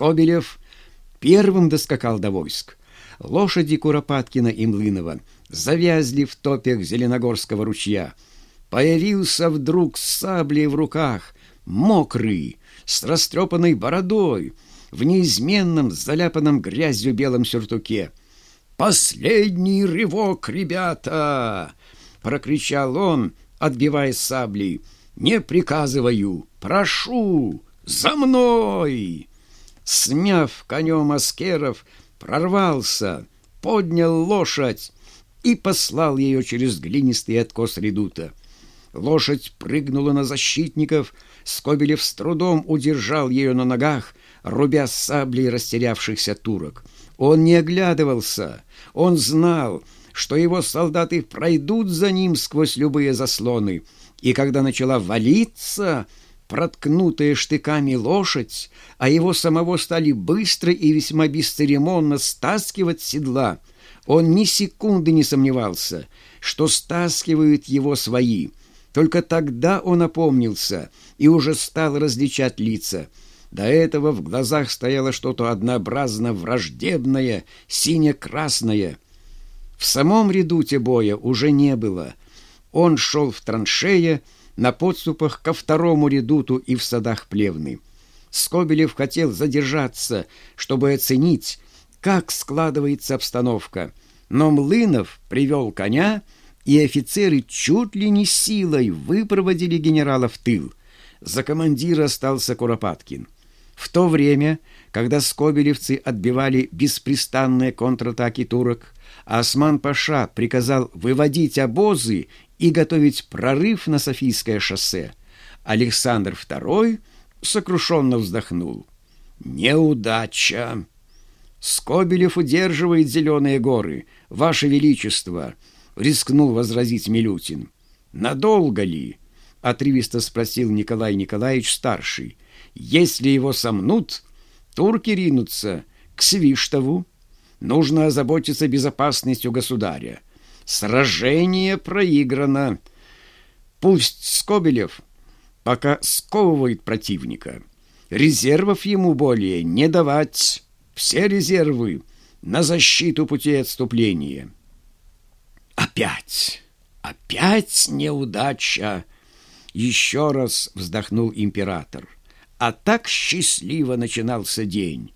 Скобелев первым доскакал до войск. Лошади Куропаткина и Млынова завязли в топях Зеленогорского ручья. Появился вдруг с саблей в руках, мокрый, с растрепанной бородой, в неизменном, заляпанном грязью белом сюртуке. «Последний рывок, ребята!» — прокричал он, отбивая саблей. «Не приказываю, прошу, за мной!» Смяв конем аскеров, прорвался, поднял лошадь и послал ее через глинистый откос редута. Лошадь прыгнула на защитников, Скобелев с трудом удержал ее на ногах, рубя саблей растерявшихся турок. Он не оглядывался, он знал, что его солдаты пройдут за ним сквозь любые заслоны, и когда начала валиться, проткнутая штыками лошадь, а его самого стали быстро и весьма бесцеремонно стаскивать с седла, он ни секунды не сомневался, что стаскивают его свои. Только тогда он опомнился и уже стал различать лица. До этого в глазах стояло что-то однообразно враждебное, сине-красное. В самом редуте боя уже не было. Он шел в траншее, на подступах ко второму редуту и в садах плевны. Скобелев хотел задержаться, чтобы оценить, как складывается обстановка, но Млынов привел коня, и офицеры чуть ли не силой выпроводили генерала в тыл. За командира остался Куропаткин. В то время, когда скобелевцы отбивали беспрестанные контратаки турок, Осман-Паша приказал выводить обозы и готовить прорыв на Софийское шоссе, Александр II сокрушенно вздохнул. «Неудача! Скобелев удерживает зеленые горы, Ваше Величество!» — рискнул возразить Милютин. «Надолго ли?» — отрывисто спросил Николай Николаевич старший. «Если его сомнут, турки ринутся к Свиштову. Нужно озаботиться безопасностью государя. Сражение проиграно. Пусть Скобелев пока сковывает противника. Резервов ему более не давать. Все резервы на защиту пути отступления. Опять, опять неудача. Еще раз вздохнул император. А так счастливо начинался день.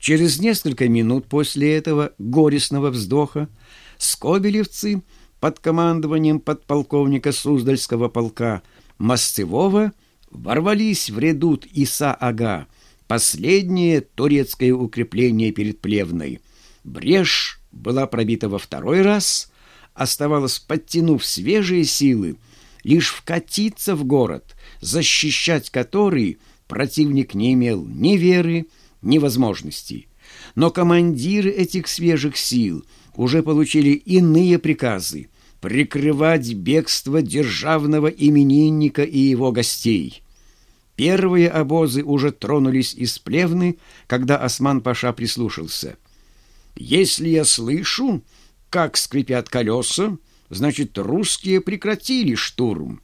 Через несколько минут после этого горестного вздоха скобелевцы под командованием подполковника Суздальского полка Масцевого ворвались в редут Иса-Ага, последнее турецкое укрепление перед Плевной. Брешь была пробита во второй раз, оставалось, подтянув свежие силы, лишь вкатиться в город, защищать который противник не имел ни веры, ни возможностей. Но командиры этих свежих сил – уже получили иные приказы прикрывать бегство державного именинника и его гостей. Первые обозы уже тронулись из плевны, когда Осман-Паша прислушался. «Если я слышу, как скрипят колеса, значит, русские прекратили штурм.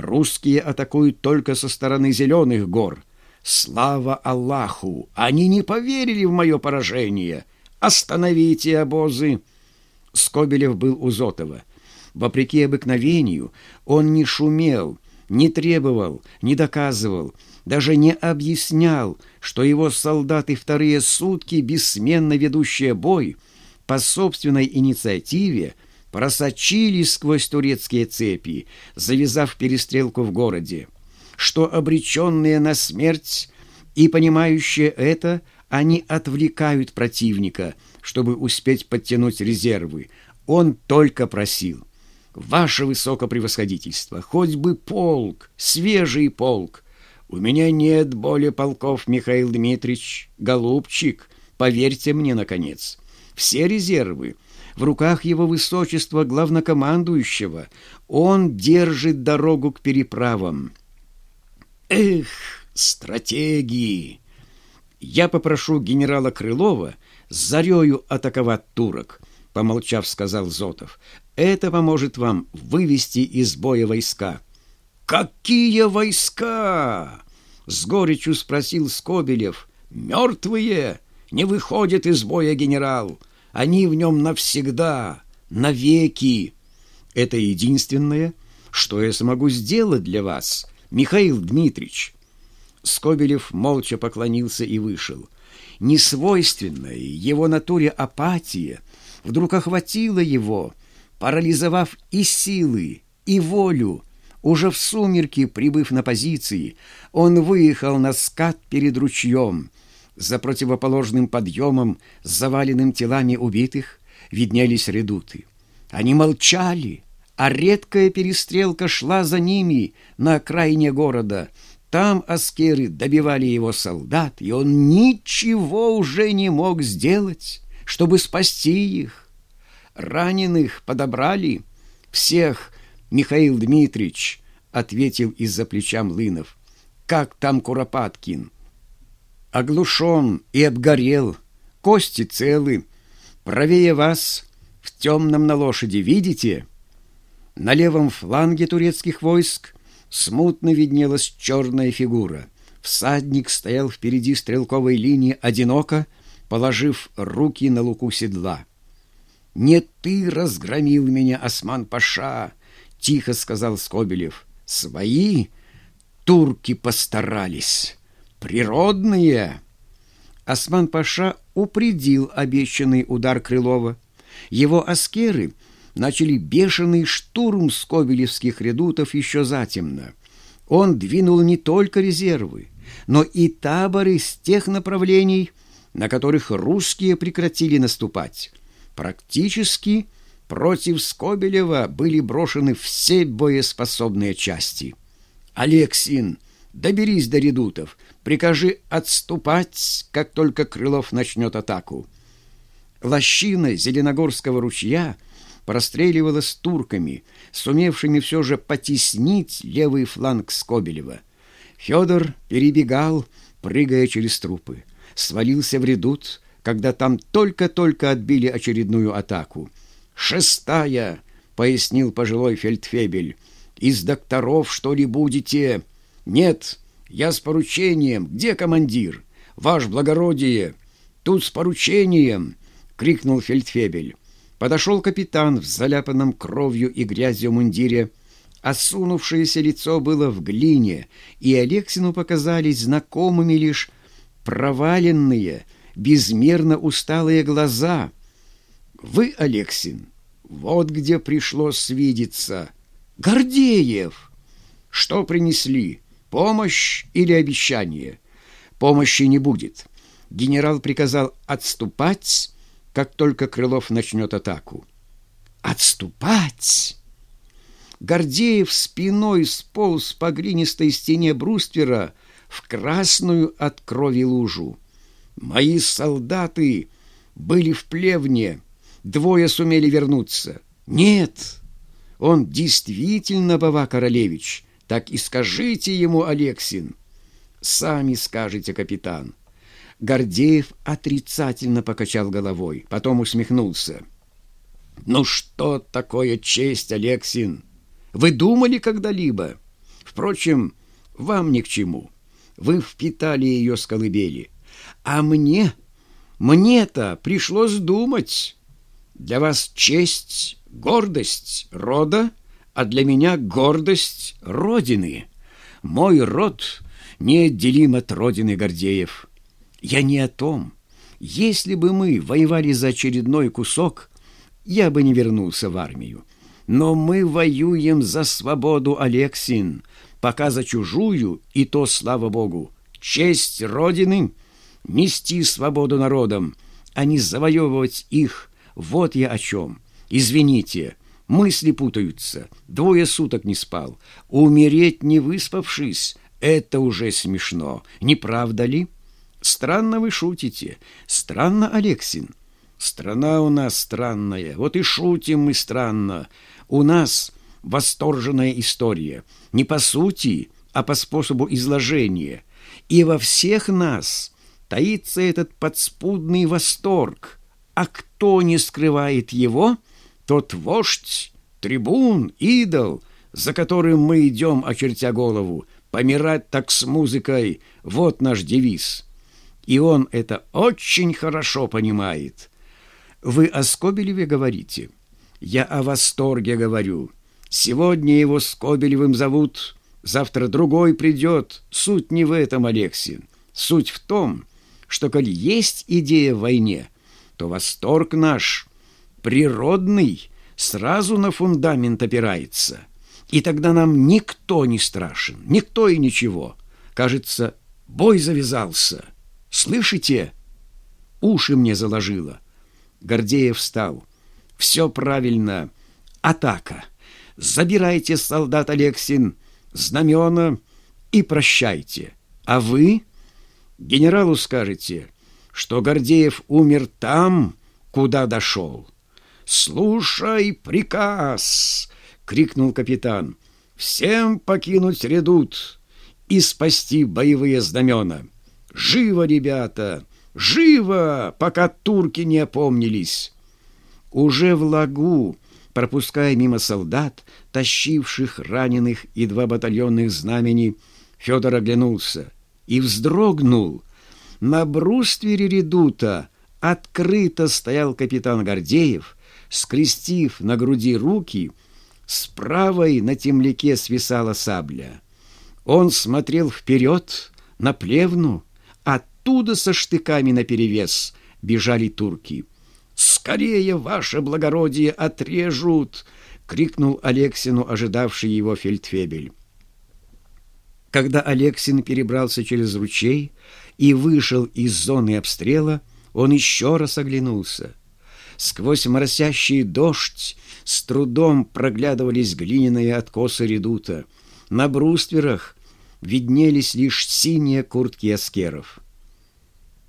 Русские атакуют только со стороны зеленых гор. Слава Аллаху! Они не поверили в мое поражение!» «Остановите обозы!» Скобелев был у Зотова. Вопреки обыкновению он не шумел, не требовал, не доказывал, даже не объяснял, что его солдаты вторые сутки, бессменно ведущие бой, по собственной инициативе просочились сквозь турецкие цепи, завязав перестрелку в городе, что обреченные на смерть и понимающие это – они отвлекают противника, чтобы успеть подтянуть резервы. Он только просил. «Ваше высокопревосходительство, хоть бы полк, свежий полк. У меня нет более полков, Михаил Дмитриевич, голубчик, поверьте мне, наконец. Все резервы в руках его высочества главнокомандующего. Он держит дорогу к переправам». «Эх, стратегии!» «Я попрошу генерала Крылова с зарею атаковать турок», — помолчав, сказал Зотов. «Это поможет вам вывести из боя войска». «Какие войска?» — с горечью спросил Скобелев, Мертвые не выходят из боя, генерал. Они в нем навсегда, навеки. Это единственное, что я смогу сделать для вас, Михаил Дмитрич. Скобелев молча поклонился и вышел. Несвойственная его натуре апатия вдруг охватила его, парализовав и силы, и волю. Уже в сумерки, прибыв на позиции, он выехал на скат перед ручьем. За противоположным подъемом, заваленным телами убитых, виднелись редуты. Они молчали, а редкая перестрелка шла за ними на окраине города. Там аскеры добивали его солдат, и он ничего уже не мог сделать, чтобы спасти их. Раненых подобрали, всех Михаил Дмитриевич, ответил из-за плеча Млынов. Как там Куропаткин? Оглушен и обгорел, кости целы. Правее вас, в темном на лошади, видите? На левом фланге турецких войск смутно виднелась черная фигура. Всадник стоял впереди стрелковой линии одиноко, положив руки на луку седла. «Не ты разгромил меня, Осман-паша!» — тихо сказал Скобелев. «Свои турки постарались. Природные!» Осман-паша упредил обещанный удар Крылова. Его аскеры начали бешеный штурм скобелевских редутов еще затемно. Он двинул не только резервы, но и таборы с тех направлений, на которых русские прекратили наступать. Практически Против Скобелева были брошены все боеспособные части. «Алексин, доберись до редутов, прикажи отступать, как только Крылов начнет атаку». Лощина Зеленогорского ручья простреливалась турками, сумевшими все же потеснить левый фланг Скобелева. Федор перебегал, прыгая через трупы. Свалился в редут, когда там только-только отбили очередную атаку. «Шестая», — пояснил пожилой фельдфебель. «Из докторов, что ли, будете?» «Нет, я с поручением. Где командир?» «Ваш благородие!» «Тут с поручением!» — крикнул фельдфебель. Подошел капитан в заляпанном кровью и грязью мундире. Осунувшееся лицо было в глине, и Алексину показались знакомыми лишь проваленные, безмерно усталые глаза — вы, Алексин, вот где пришлось свидеться. Гордеев! Что принесли? Помощь или обещание? Помощи не будет. Генерал приказал отступать, как только Крылов начнет атаку. Отступать! Гордеев спиной сполз по глинистой стене бруствера в красную от крови лужу. Мои солдаты были в плевне, двое сумели вернуться. Нет, он действительно Бава Королевич. Так и скажите ему, Алексин. Сами скажете, капитан. Гордеев отрицательно покачал головой, потом усмехнулся. «Ну что такое честь, Алексин? Вы думали когда-либо? Впрочем, вам ни к чему. Вы впитали ее с колыбели. А мне, мне-то пришлось думать». Для вас честь, гордость рода, а для меня гордость Родины. Мой род неотделим от Родины Гордеев. Я не о том. Если бы мы воевали за очередной кусок, я бы не вернулся в армию. Но мы воюем за свободу, Алексин, пока за чужую, и то, слава Богу, честь Родины — нести свободу народам, а не завоевывать их вот я о чем. Извините, мысли путаются. Двое суток не спал. Умереть, не выспавшись, это уже смешно. Не правда ли? Странно вы шутите. Странно, Алексин. Страна у нас странная. Вот и шутим мы странно. У нас восторженная история. Не по сути, а по способу изложения. И во всех нас таится этот подспудный восторг – а кто не скрывает его, тот вождь, трибун, идол, за которым мы идем, очертя голову. Помирать так с музыкой — вот наш девиз. и он это очень хорошо понимает. Вы о Скобелеве говорите? Я о восторге говорю. Сегодня его Скобелевым зовут, завтра другой придет. Суть не в этом, Алексин. Суть в том, что, коли есть идея в войне, то восторг наш, природный, сразу на фундамент опирается. И тогда нам никто не страшен, никто и ничего. Кажется, бой завязался. Слышите? Уши мне заложило. Гордеев встал. Все правильно. Атака. Забирайте, солдат Алексин, знамена и прощайте. А вы генералу скажете, что Гордеев умер там, куда дошел. «Слушай приказ!» — крикнул капитан. «Всем покинуть редут и спасти боевые знамена! Живо, ребята! Живо, пока турки не опомнились!» Уже в лагу, пропуская мимо солдат, тащивших раненых и два батальонных знамени, Федор оглянулся и вздрогнул. На бруствере редута открыто стоял капитан Гордеев, скрестив на груди руки, с правой на темляке свисала сабля. Он смотрел вперед, на плевну, оттуда со штыками наперевес бежали турки — «Скорее, ваше благородие, отрежут!» — крикнул Алексину, ожидавший его фельдфебель. Когда Алексин перебрался через ручей и вышел из зоны обстрела, он еще раз оглянулся. Сквозь моросящий дождь с трудом проглядывались глиняные откосы редута. На брустверах виднелись лишь синие куртки аскеров.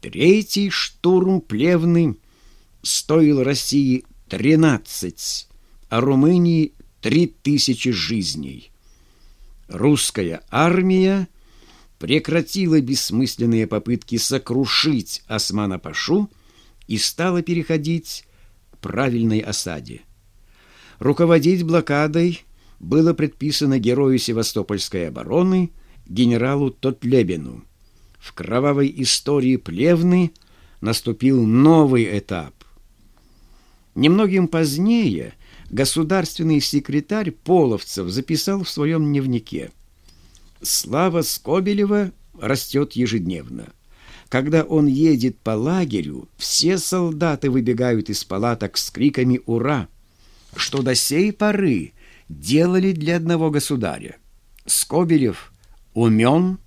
Третий штурм плевны — стоил России 13, а Румынии 3000 жизней. Русская армия прекратила бессмысленные попытки сокрушить Османа-Пашу и стала переходить правильной осаде. Руководить блокадой было предписано герою Севастопольской обороны генералу Тотлебину. В кровавой истории Плевны наступил новый этап. Немногим позднее государственный секретарь Половцев записал в своем дневнике «Слава Скобелева растет ежедневно. Когда он едет по лагерю, все солдаты выбегают из палаток с криками «Ура!», что до сей поры делали для одного государя. Скобелев умен,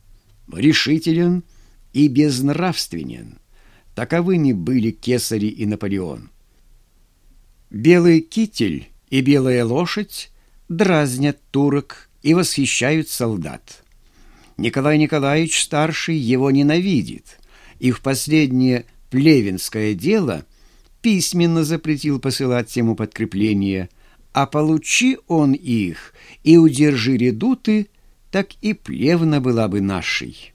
решителен и безнравственен. Таковыми были Кесари и Наполеон. Белый китель и белая лошадь дразнят турок и восхищают солдат. Николай Николаевич Старший его ненавидит, и в последнее плевенское дело письменно запретил посылать ему подкрепление, а получи он их и удержи редуты, так и плевна была бы нашей».